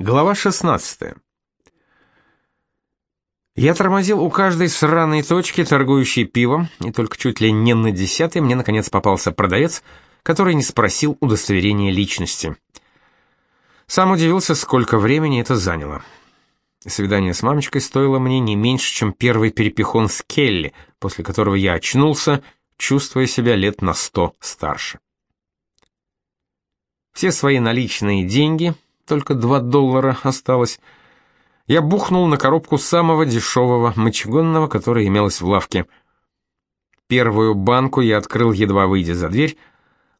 Глава 16. Я тормозил у каждой сраной точки, торгующей пивом, и только чуть ли не на десятой мне наконец попался продавец, который не спросил удостоверения личности. Сам удивился, сколько времени это заняло. Свидание с мамочкой стоило мне не меньше, чем первый перепихон с Келли, после которого я очнулся, чувствуя себя лет на сто старше. Все свои наличные деньги — только 2 доллара осталось. Я бухнул на коробку самого дешевого мочегонного, которое имелось в лавке. Первую банку я открыл, едва выйдя за дверь.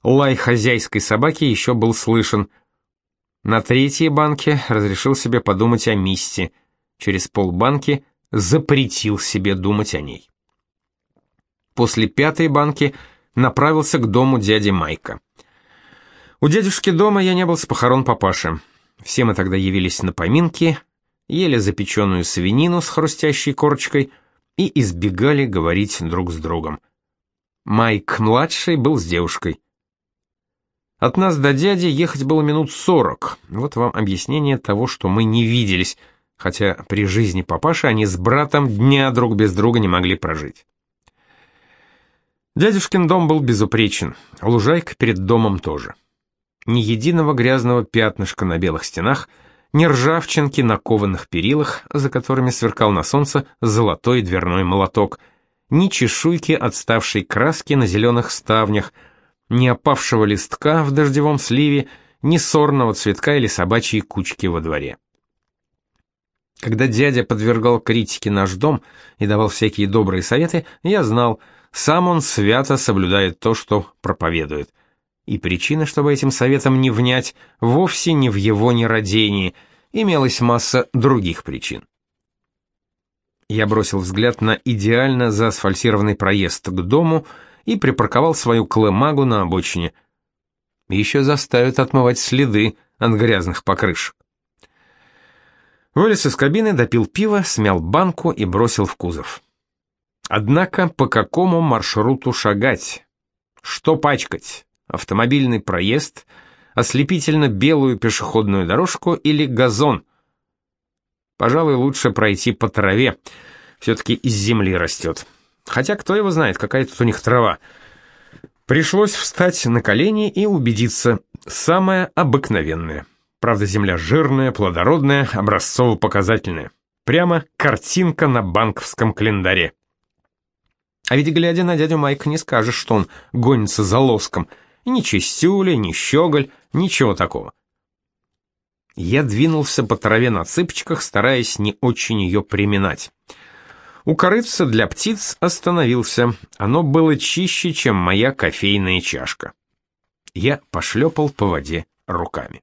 Лай хозяйской собаки еще был слышен. На третьей банке разрешил себе подумать о Мисте. Через полбанки запретил себе думать о ней. После пятой банки направился к дому дяди Майка. У дядюшки дома я не был с похорон папаши. Все мы тогда явились на поминки, ели запеченную свинину с хрустящей корочкой и избегали говорить друг с другом. Майк-младший был с девушкой. От нас до дяди ехать было минут сорок. Вот вам объяснение того, что мы не виделись, хотя при жизни папаши они с братом дня друг без друга не могли прожить. Дядюшкин дом был безупречен, лужайка перед домом тоже ни единого грязного пятнышка на белых стенах, ни ржавчинки на кованых перилах, за которыми сверкал на солнце золотой дверной молоток, ни чешуйки отставшей краски на зеленых ставнях, ни опавшего листка в дождевом сливе, ни сорного цветка или собачьей кучки во дворе. Когда дядя подвергал критике наш дом и давал всякие добрые советы, я знал, сам он свято соблюдает то, что проповедует. И причина, чтобы этим советом не внять, вовсе не в его нерадении, имелась масса других причин. Я бросил взгляд на идеально заасфальтированный проезд к дому и припарковал свою клемагу на обочине. Еще заставят отмывать следы от грязных покрышек. Вылез из кабины, допил пиво, смял банку и бросил в кузов. Однако по какому маршруту шагать? Что пачкать? Автомобильный проезд, ослепительно белую пешеходную дорожку или газон. Пожалуй, лучше пройти по траве, все-таки из земли растет. Хотя кто его знает, какая тут у них трава. Пришлось встать на колени и убедиться, самое обыкновенное. Правда, земля жирная, плодородная, образцово-показательная. Прямо картинка на банковском календаре. А ведь, глядя на дядю Майка, не скажешь, что он гонится за лоском — ни чистюля, ни щеголь, ничего такого. Я двинулся по траве на цыпочках, стараясь не очень ее приминать. У корыца для птиц остановился. Оно было чище, чем моя кофейная чашка. Я пошлепал по воде руками.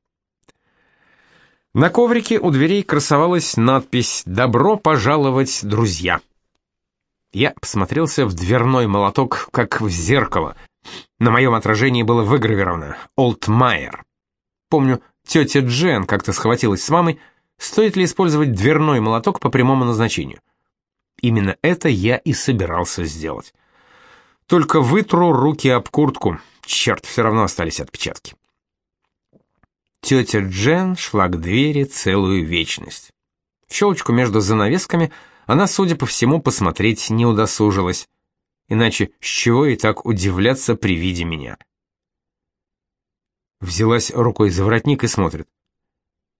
На коврике у дверей красовалась надпись «Добро пожаловать, друзья». Я посмотрелся в дверной молоток, как в зеркало — на моем отражении было выгравировано «Олд Майер». Помню, тетя Джен как-то схватилась с мамой, стоит ли использовать дверной молоток по прямому назначению. Именно это я и собирался сделать. Только вытру руки об куртку. Черт, все равно остались отпечатки. Тетя Джен шла к двери целую вечность. В щелочку между занавесками она, судя по всему, посмотреть не удосужилась иначе с чего и так удивляться при виде меня? Взялась рукой за воротник и смотрит.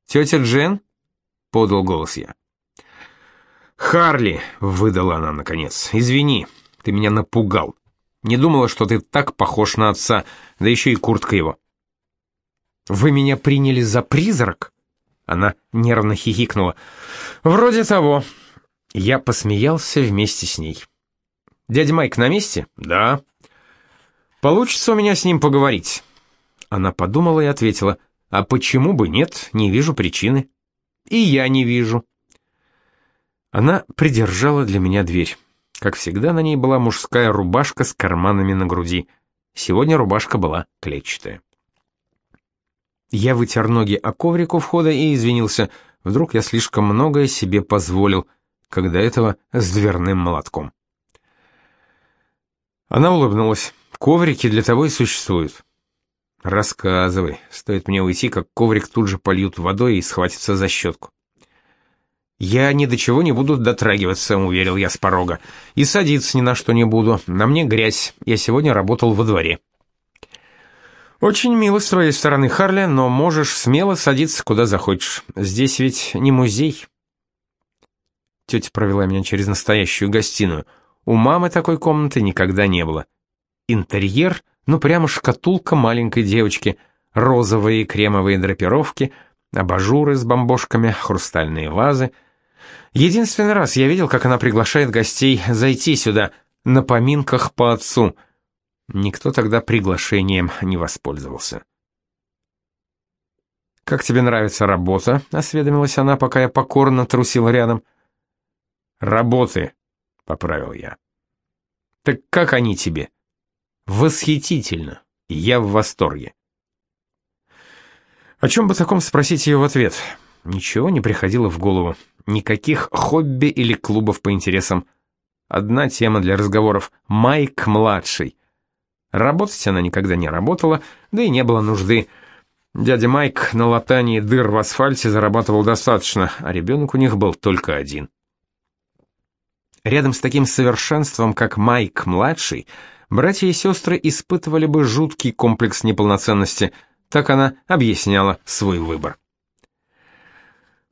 «Тетя Джен?» — подал голос я. «Харли!» — выдала она наконец. «Извини, ты меня напугал. Не думала, что ты так похож на отца, да еще и куртка его». «Вы меня приняли за призрак?» Она нервно хихикнула. «Вроде того». Я посмеялся вместе с ней. Дядя Майк на месте? Да. Получится у меня с ним поговорить. Она подумала и ответила: "А почему бы нет? Не вижу причины". И я не вижу. Она придержала для меня дверь. Как всегда, на ней была мужская рубашка с карманами на груди. Сегодня рубашка была клетчатая. Я вытер ноги о коврик у входа и извинился. Вдруг я слишком многое себе позволил, когда этого с дверным молотком. Она улыбнулась. Коврики для того и существуют. Рассказывай. Стоит мне уйти, как коврик тут же польют водой и схватится за щетку. «Я ни до чего не буду дотрагиваться», — уверил я с порога. «И садиться ни на что не буду. На мне грязь. Я сегодня работал во дворе». «Очень мило с твоей стороны, Харли, но можешь смело садиться куда захочешь. Здесь ведь не музей». Тетя провела меня через настоящую гостиную. У мамы такой комнаты никогда не было. Интерьер, ну прямо шкатулка маленькой девочки, розовые кремовые драпировки, абажуры с бомбошками, хрустальные вазы — Единственный раз я видел, как она приглашает гостей зайти сюда, на поминках по отцу. Никто тогда приглашением не воспользовался. «Как тебе нравится работа?» — осведомилась она, пока я покорно трусил рядом. «Работы», — поправил я. «Так как они тебе?» «Восхитительно. Я в восторге». О чем бы таком спросить ее в ответ? Ничего не приходило в голову. Никаких хобби или клубов по интересам. Одна тема для разговоров — Майк-младший. Работать она никогда не работала, да и не было нужды. Дядя Майк на латании дыр в асфальте зарабатывал достаточно, а ребенок у них был только один. Рядом с таким совершенством, как Майк-младший, братья и сестры испытывали бы жуткий комплекс неполноценности, так она объясняла свой выбор.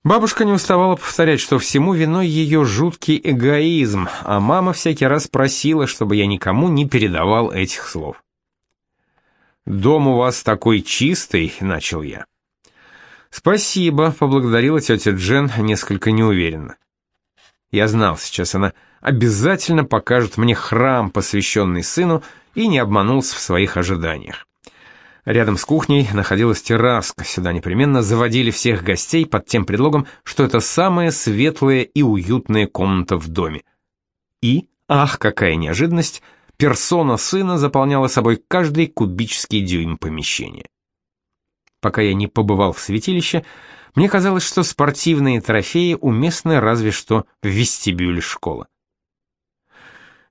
Бабушка не уставала повторять, что всему виной ее жуткий эгоизм, а мама всякий раз просила, чтобы я никому не передавал этих слов. «Дом у вас такой чистый», — начал я. «Спасибо», — поблагодарила тетя Джен несколько неуверенно. Я знал, сейчас она обязательно покажет мне храм, посвященный сыну, и не обманулся в своих ожиданиях. Рядом с кухней находилась терраска, сюда непременно заводили всех гостей под тем предлогом, что это самая светлая и уютная комната в доме. И, ах, какая неожиданность, персона сына заполняла собой каждый кубический дюйм помещения. Пока я не побывал в святилище, мне казалось, что спортивные трофеи уместны разве что в вестибюле школы.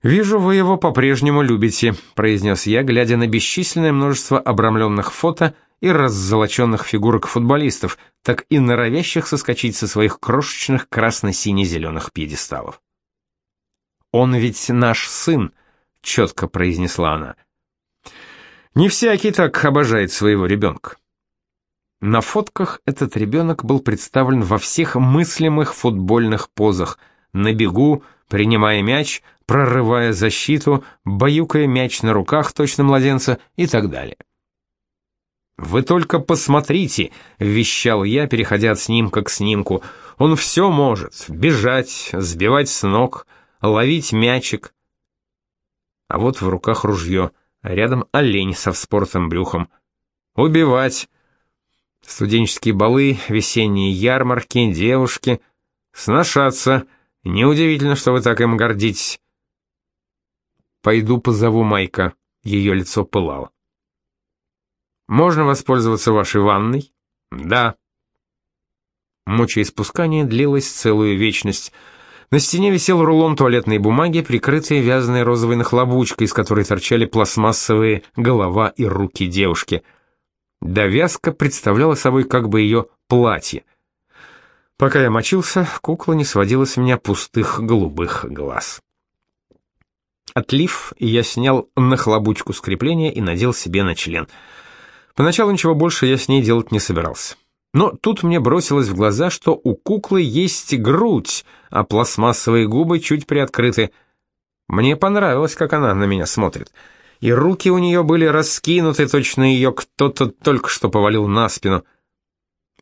«Вижу, вы его по-прежнему любите», — произнес я, глядя на бесчисленное множество обрамленных фото и раззолоченных фигурок футболистов, так и норовящих соскочить со своих крошечных красно-сине-зеленых пьедесталов. «Он ведь наш сын», — четко произнесла она. «Не всякий так обожает своего ребенка». На фотках этот ребенок был представлен во всех мыслимых футбольных позах, на бегу, принимая мяч, прорывая защиту, баюкая мяч на руках точно младенца и так далее. «Вы только посмотрите», — вещал я, переходя от снимка к снимку. «Он все может — бежать, сбивать с ног, ловить мячик». А вот в руках ружье, рядом олень со вспортым брюхом. «Убивать». Студенческие балы, весенние ярмарки, девушки. Сношаться. Неудивительно, что вы так им гордитесь. Пойду позову Майка. Ее лицо пылало. Можно воспользоваться вашей ванной? Да. Мочеиспускание длилось целую вечность. На стене висел рулон туалетной бумаги, прикрытый вязаной розовой нахлобучкой, из которой торчали пластмассовые голова и руки девушки. Довязка представляла собой как бы ее платье. Пока я мочился, кукла не сводила с меня пустых голубых глаз. Отлив, я снял нахлобучку с крепления и надел себе на член. Поначалу ничего больше я с ней делать не собирался. Но тут мне бросилось в глаза, что у куклы есть грудь, а пластмассовые губы чуть приоткрыты. Мне понравилось, как она на меня смотрит. И руки у нее были раскинуты, точно ее кто-то только что повалил на спину.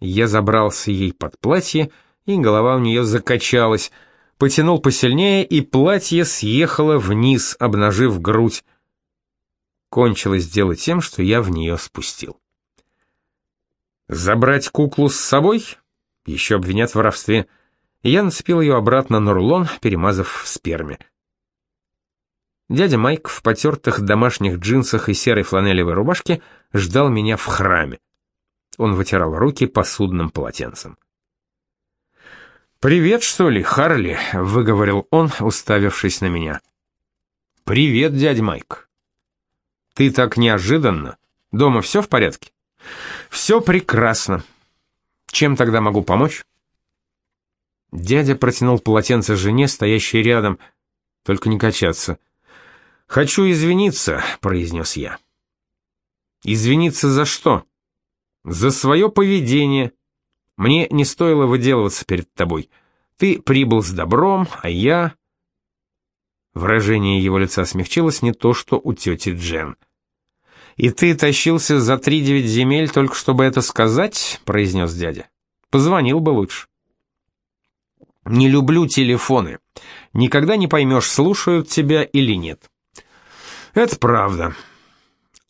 Я забрался ей под платье, и голова у нее закачалась — потянул посильнее, и платье съехало вниз, обнажив грудь. Кончилось дело тем, что я в нее спустил. Забрать куклу с собой? Еще обвинят в воровстве. Я нацепил ее обратно на рулон, перемазав в сперме. Дядя Майк в потертых домашних джинсах и серой фланелевой рубашке ждал меня в храме. Он вытирал руки посудным полотенцем. «Привет, что ли, Харли?» — выговорил он, уставившись на меня. «Привет, дядя Майк». «Ты так неожиданно. Дома все в порядке? Все прекрасно. Чем тогда могу помочь? Дядя протянул полотенце жене, стоящей рядом. Только не качаться. «Хочу извиниться», — произнес я. «Извиниться за что?» «За свое поведение. Мне не стоило выделываться перед тобой. Ты прибыл с добром, а я...» Выражение его лица смягчилось не то, что у тети Джен. «И ты тащился за три-девять земель только чтобы это сказать?» — произнес дядя. «Позвонил бы лучше». «Не люблю телефоны. Никогда не поймешь, слушают тебя или нет». «Это правда».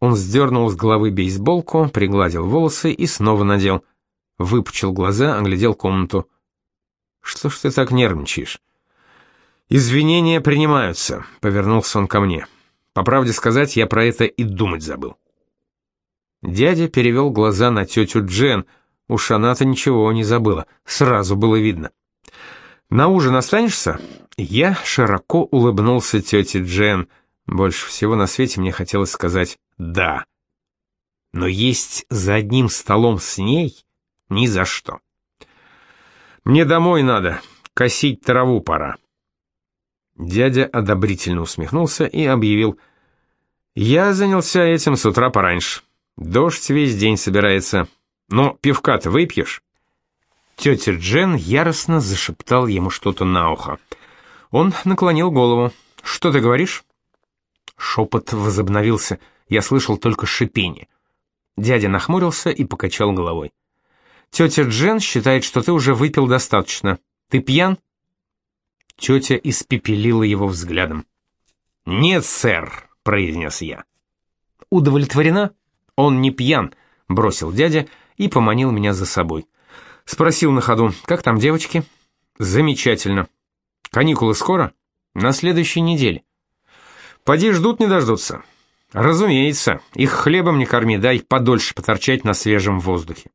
Он сдернул с головы бейсболку, пригладил волосы и снова надел. Выпучил глаза, оглядел комнату. «Что ж ты так нервничаешь?» «Извинения принимаются», — повернулся он ко мне. «По правде сказать, я про это и думать забыл». Дядя перевел глаза на тетю Джен. Уж она-то ничего не забыла, сразу было видно. «На ужин останешься?» Я широко улыбнулся тете Джен. Больше всего на свете мне хотелось сказать «да». Но есть за одним столом с ней ни за что. «Мне домой надо, косить траву пора». Дядя одобрительно усмехнулся и объявил, «Я занялся этим с утра пораньше. Дождь весь день собирается. Но пивка-то выпьешь?» Тетя Джен яростно зашептал ему что-то на ухо. Он наклонил голову. «Что ты говоришь?» Шепот возобновился. Я слышал только шипение. Дядя нахмурился и покачал головой. «Тетя Джен считает, что ты уже выпил достаточно. Ты пьян?» Тетя испепелила его взглядом. «Нет, сэр», — произнес я. «Удовлетворена? Он не пьян», — бросил дядя и поманил меня за собой. Спросил на ходу, как там девочки? «Замечательно. Каникулы скоро? На следующей неделе». «Поди ждут не дождутся». «Разумеется, их хлебом не корми, дай подольше поторчать на свежем воздухе».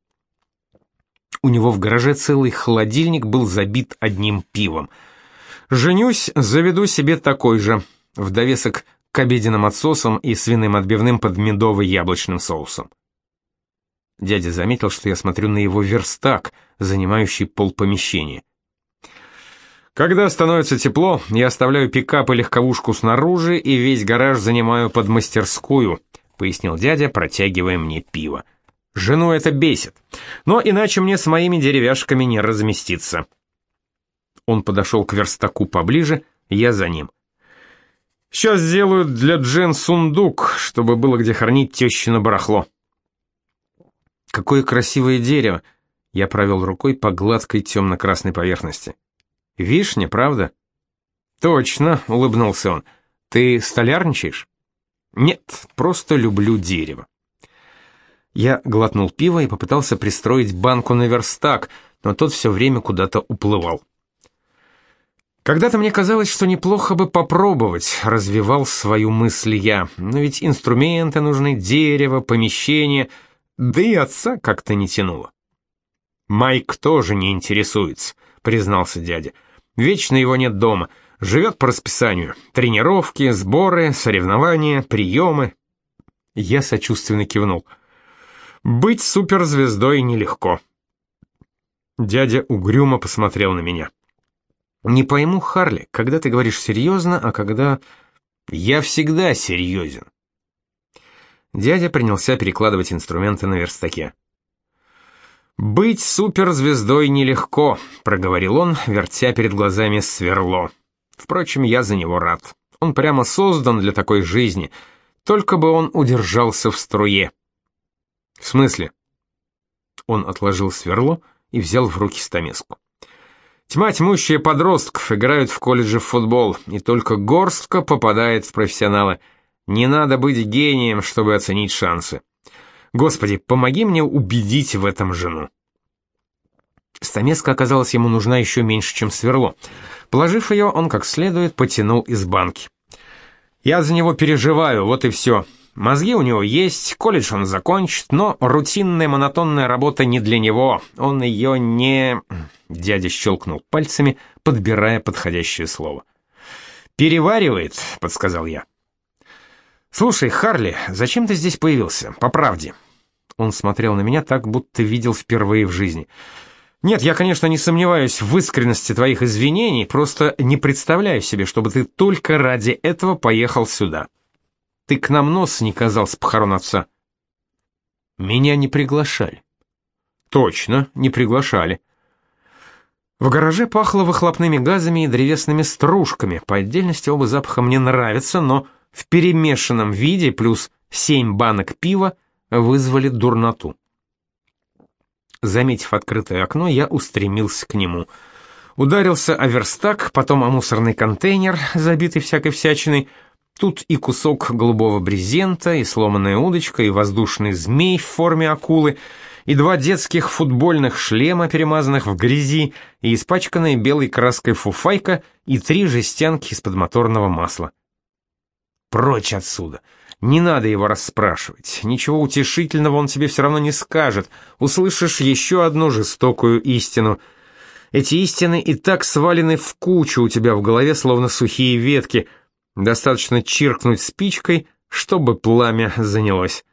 У него в гараже целый холодильник был забит одним пивом — Женюсь, заведу себе такой же, в довесок к обеденным отсосам и свиным отбивным под медово-яблочным соусом. Дядя заметил, что я смотрю на его верстак, занимающий полпомещения. Когда становится тепло, я оставляю пикап и легковушку снаружи и весь гараж занимаю под мастерскую, пояснил дядя, протягивая мне пиво. Жену это бесит, но иначе мне с моими деревяшками не разместиться. Он подошел к верстаку поближе, я за ним. «Сейчас сделаю для Джен сундук, чтобы было где хранить тещино барахло». «Какое красивое дерево!» Я провел рукой по гладкой темно-красной поверхности. «Вишня, правда?» «Точно», — улыбнулся он. «Ты столярничаешь?» «Нет, просто люблю дерево». Я глотнул пиво и попытался пристроить банку на верстак, но тот все время куда-то уплывал. Когда-то мне казалось, что неплохо бы попробовать, развивал свою мысль я. Но ведь инструменты нужны, дерево, помещение, да и отца как-то не тянуло. Майк тоже не интересуется, признался дядя. Вечно его нет дома, живет по расписанию. Тренировки, сборы, соревнования, приемы. Я сочувственно кивнул. Быть суперзвездой нелегко. Дядя угрюмо посмотрел на меня. Не пойму, Харли, когда ты говоришь серьезно, а когда... Я всегда серьезен. Дядя принялся перекладывать инструменты на верстаке. «Быть суперзвездой нелегко», — проговорил он, вертя перед глазами сверло. «Впрочем, я за него рад. Он прямо создан для такой жизни, только бы он удержался в струе». «В смысле?» Он отложил сверло и взял в руки стамеску. Тьма тьмущая подростков играют в колледже в футбол, и только горстка попадает в профессионалы. Не надо быть гением, чтобы оценить шансы. Господи, помоги мне убедить в этом жену. Стамеска оказалась ему нужна еще меньше, чем сверло. Положив ее, он как следует потянул из банки. «Я за него переживаю, вот и все. Мозги у него есть, колледж он закончит, но рутинная монотонная работа не для него. Он ее не...» Дядя щелкнул пальцами, подбирая подходящее слово. «Переваривает», — подсказал я. Слушай, Харли, зачем ты здесь появился? По правде. Он смотрел на меня так, будто видел впервые в жизни. Нет, я, конечно, не сомневаюсь в искренности твоих извинений, просто не представляю себе, чтобы ты только ради этого поехал сюда. Ты к нам нос не казал с похорон отца. Меня не приглашали. Точно, не приглашали. В гараже пахло выхлопными газами и древесными стружками. По отдельности оба запаха мне нравятся, но в перемешанном виде плюс семь банок пива вызвали дурноту. Заметив открытое окно, я устремился к нему. Ударился о верстак, потом о мусорный контейнер, забитый всякой всячиной. Тут и кусок голубого брезента, и сломанная удочка, и воздушный змей в форме акулы — и два детских футбольных шлема, перемазанных в грязи, и испачканная белой краской фуфайка, и три жестянки из-под моторного масла. Прочь отсюда! Не надо его расспрашивать. Ничего утешительного он тебе все равно не скажет. Услышишь еще одну жестокую истину. Эти истины и так свалены в кучу у тебя в голове, словно сухие ветки. Достаточно чиркнуть спичкой, чтобы пламя занялось.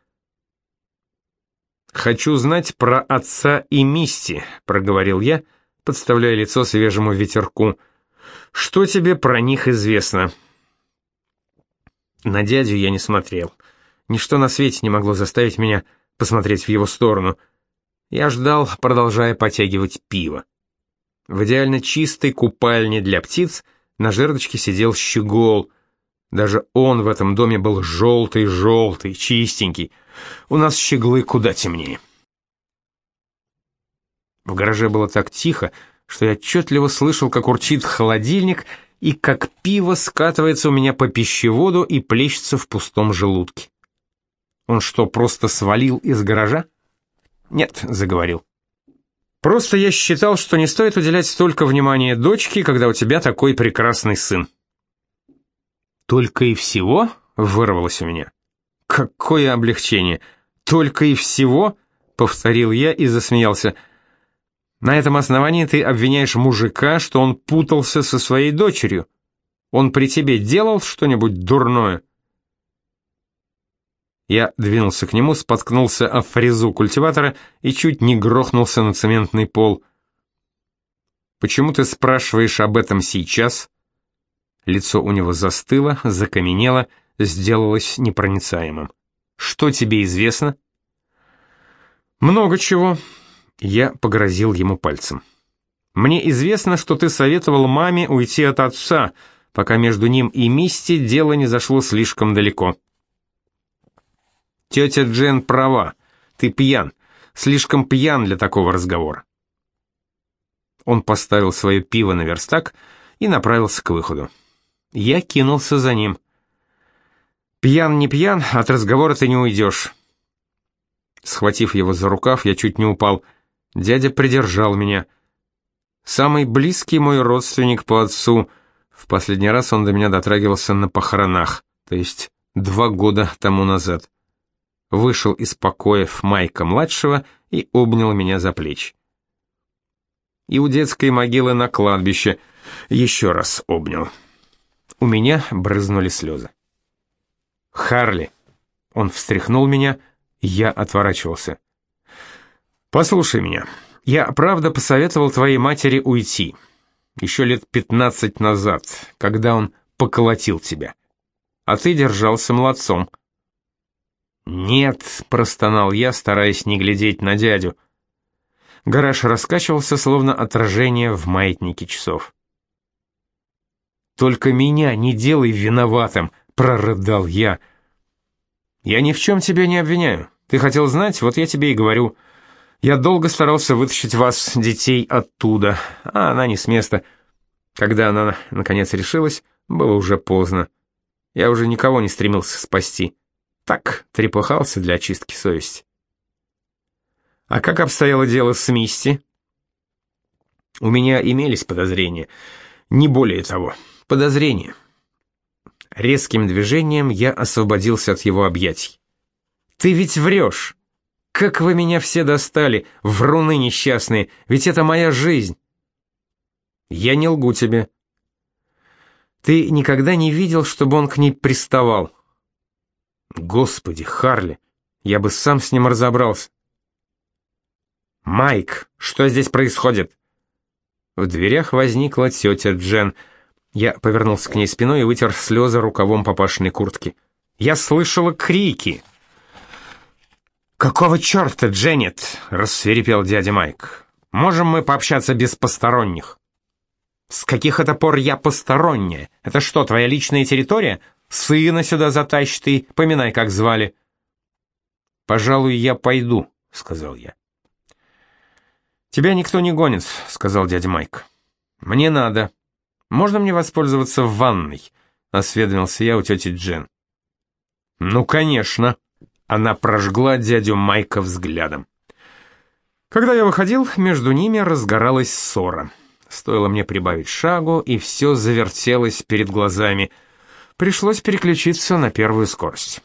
«Хочу знать про отца и Мисти», — проговорил я, подставляя лицо свежему ветерку. «Что тебе про них известно?» На дядю я не смотрел. Ничто на свете не могло заставить меня посмотреть в его сторону. Я ждал, продолжая потягивать пиво. В идеально чистой купальне для птиц на жердочке сидел щегол. Даже он в этом доме был желтый-желтый, чистенький — у нас щеглы куда темнее. В гараже было так тихо, что я отчетливо слышал, как урчит холодильник и как пиво скатывается у меня по пищеводу и плещется в пустом желудке. Он что, просто свалил из гаража? Нет, заговорил. Просто я считал, что не стоит уделять столько внимания дочке, когда у тебя такой прекрасный сын. Только и всего вырвалось у меня. Какое облегчение! Только и всего, повторил я и засмеялся. На этом основании ты обвиняешь мужика, что он путался со своей дочерью. Он при тебе делал что-нибудь дурное? Я двинулся к нему, споткнулся о фрезу культиватора и чуть не грохнулся на цементный пол. «Почему ты спрашиваешь об этом сейчас?» Лицо у него застыло, закаменело, сделалось непроницаемым. «Что тебе известно?» «Много чего», — я погрозил ему пальцем. «Мне известно, что ты советовал маме уйти от отца, пока между ним и Мисти дело не зашло слишком далеко». «Тетя Джен права. Ты пьян. Слишком пьян для такого разговора». Он поставил свое пиво на верстак и направился к выходу. Я кинулся за ним. Пьян не пьян, от разговора ты не уйдешь. Схватив его за рукав, я чуть не упал. Дядя придержал меня. Самый близкий мой родственник по отцу. В последний раз он до меня дотрагивался на похоронах, то есть два года тому назад. Вышел из покоев Майка-младшего и обнял меня за плечи. И у детской могилы на кладбище еще раз обнял. У меня брызнули слезы. Харли. Он встряхнул меня, я отворачивался. Послушай меня. Я правда посоветовал твоей матери уйти. Еще лет пятнадцать назад, когда он поколотил тебя. А ты держался молодцом. «Нет», — простонал я, стараясь не глядеть на дядю. Гараж раскачивался, словно отражение в маятнике часов. «Только меня не делай виноватым», — прорыдал я. «Я ни в чем тебя не обвиняю. Ты хотел знать, вот я тебе и говорю. Я долго старался вытащить вас, детей, оттуда, а она не с места. Когда она, наконец, решилась, было уже поздно. Я уже никого не стремился спасти. Так, трепыхался для очистки совести». «А как обстояло дело с Мисти?» «У меня имелись подозрения. Не более того. Подозрения». Резким движением я освободился от его объятий. «Ты ведь врешь! Как вы меня все достали, вруны несчастные, ведь это моя жизнь!» «Я не лгу тебе». «Ты никогда не видел, чтобы он к ней приставал?» Господи, Харли, я бы сам с ним разобрался. «Майк, что здесь происходит?» В дверях возникла тетя Джен. Я повернулся к ней спиной и вытер слезы рукавом папашиной куртки. «Я слышала крики!» «Какого черта, Дженнет?» — рассверепел дядя Майк. «Можем мы пообщаться без посторонних?» «С каких это пор я посторонняя? Это что, твоя личная территория? Сына сюда затащит и поминай, как звали». «Пожалуй, я пойду», — сказал я. «Тебя никто не гонит», — сказал дядя Майк. «Мне надо. Можно мне воспользоваться ванной?» — осведомился я у тети Джен. «Ну, конечно», — она прожгла дядю Майка взглядом. Когда я выходил, между ними разгоралась ссора. Стоило мне прибавить шагу, и все завертелось перед глазами. Пришлось переключиться на первую скорость.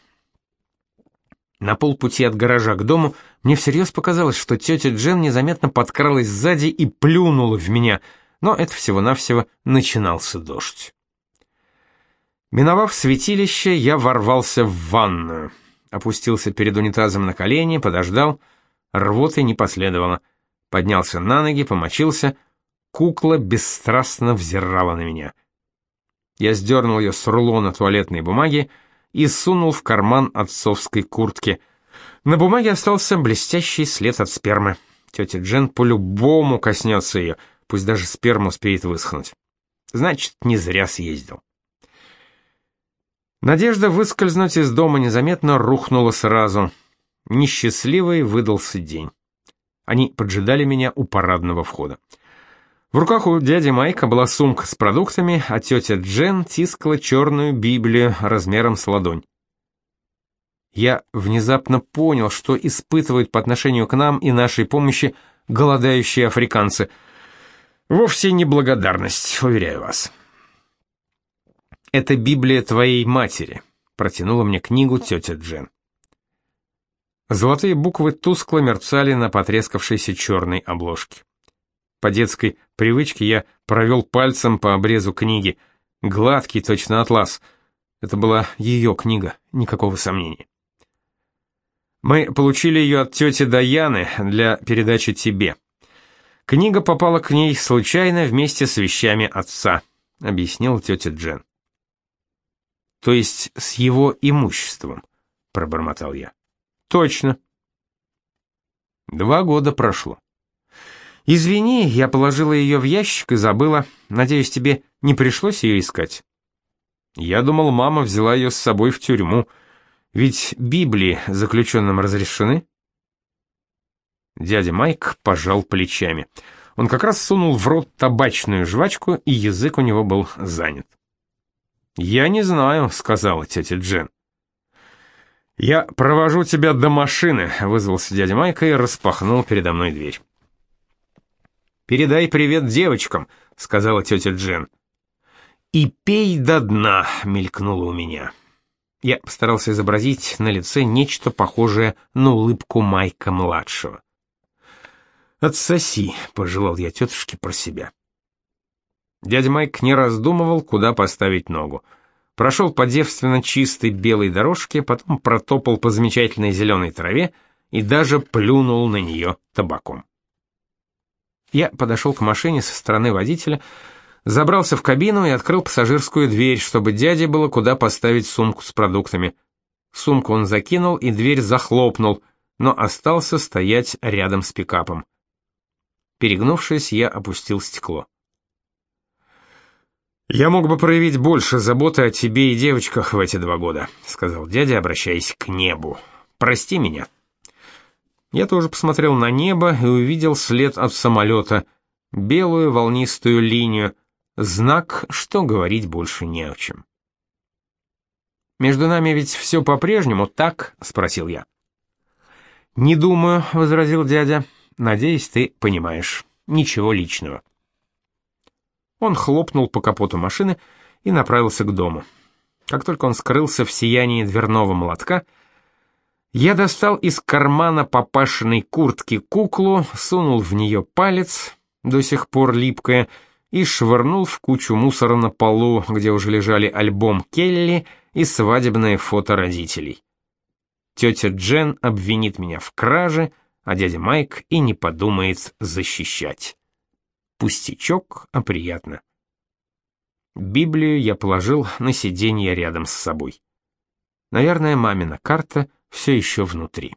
На полпути от гаража к дому мне всерьез показалось, что тетя Джен незаметно подкралась сзади и плюнула в меня, но это всего-навсего начинался дождь. Миновав святилище, я ворвался в ванную. Опустился перед унитазом на колени, подождал. Рвоты не последовало. Поднялся на ноги, помочился. Кукла бесстрастно взирала на меня. Я сдернул ее с рулона туалетной бумаги, и сунул в карман отцовской куртки. На бумаге остался блестящий след от спермы. Тетя Джен по-любому коснется ее, пусть даже сперма успеет высохнуть. Значит, не зря съездил. Надежда выскользнуть из дома незаметно рухнула сразу. Несчастливый выдался день. Они поджидали меня у парадного входа. В руках у дяди Майка была сумка с продуктами, а тетя Джен тискала черную Библию размером с ладонь. Я внезапно понял, что испытывают по отношению к нам и нашей помощи голодающие африканцы. Вовсе не благодарность, уверяю вас. «Это Библия твоей матери», — протянула мне книгу тетя Джен. Золотые буквы тускло мерцали на потрескавшейся черной обложке. По детской привычке я провел пальцем по обрезу книги. Гладкий, точно атлас. Это была ее книга, никакого сомнения. Мы получили ее от тети Даяны для передачи тебе. Книга попала к ней случайно вместе с вещами отца, объяснила тетя Джен. То есть с его имуществом, пробормотал я. Точно. Два года прошло. Извини, я положила ее в ящик и забыла. Надеюсь, тебе не пришлось ее искать. Я думал, мама взяла ее с собой в тюрьму. Ведь Библии заключенным разрешены. Дядя Майк пожал плечами. Он как раз сунул в рот табачную жвачку, и язык у него был занят. «Я не знаю», — сказала тетя Джен. «Я провожу тебя до машины», — вызвался дядя Майк и распахнул передо мной дверь. «Передай привет девочкам», — сказала тетя Джен. «И пей до дна», — мелькнуло у меня. Я постарался изобразить на лице нечто похожее на улыбку Майка-младшего. «Отсоси», — пожелал я тетушке про себя. Дядя Майк не раздумывал, куда поставить ногу. Прошел по девственно чистой белой дорожке, потом протопал по замечательной зеленой траве и даже плюнул на нее табаком. Я подошел к машине со стороны водителя, забрался в кабину и открыл пассажирскую дверь, чтобы дяде было куда поставить сумку с продуктами. Сумку он закинул и дверь захлопнул, но остался стоять рядом с пикапом. Перегнувшись, я опустил стекло. «Я мог бы проявить больше заботы о тебе и девочках в эти два года», — сказал дядя, обращаясь к небу. «Прости меня». Я тоже посмотрел на небо и увидел след от самолета, белую волнистую линию, знак, что говорить больше не о чем. «Между нами ведь все по-прежнему, так?» — спросил я. «Не думаю», — возразил дядя. «Надеюсь, ты понимаешь. Ничего личного». Он хлопнул по капоту машины и направился к дому. Как только он скрылся в сиянии дверного молотка, я достал из кармана папашиной куртки куклу, сунул в нее палец, до сих пор липкая, и швырнул в кучу мусора на полу, где уже лежали альбом Келли и свадебное фото родителей. Тетя Джен обвинит меня в краже, а дядя Майк и не подумает защищать. Пустячок, а приятно. Библию я положил на сиденье рядом с собой. Наверное, мамина карта все еще внутри.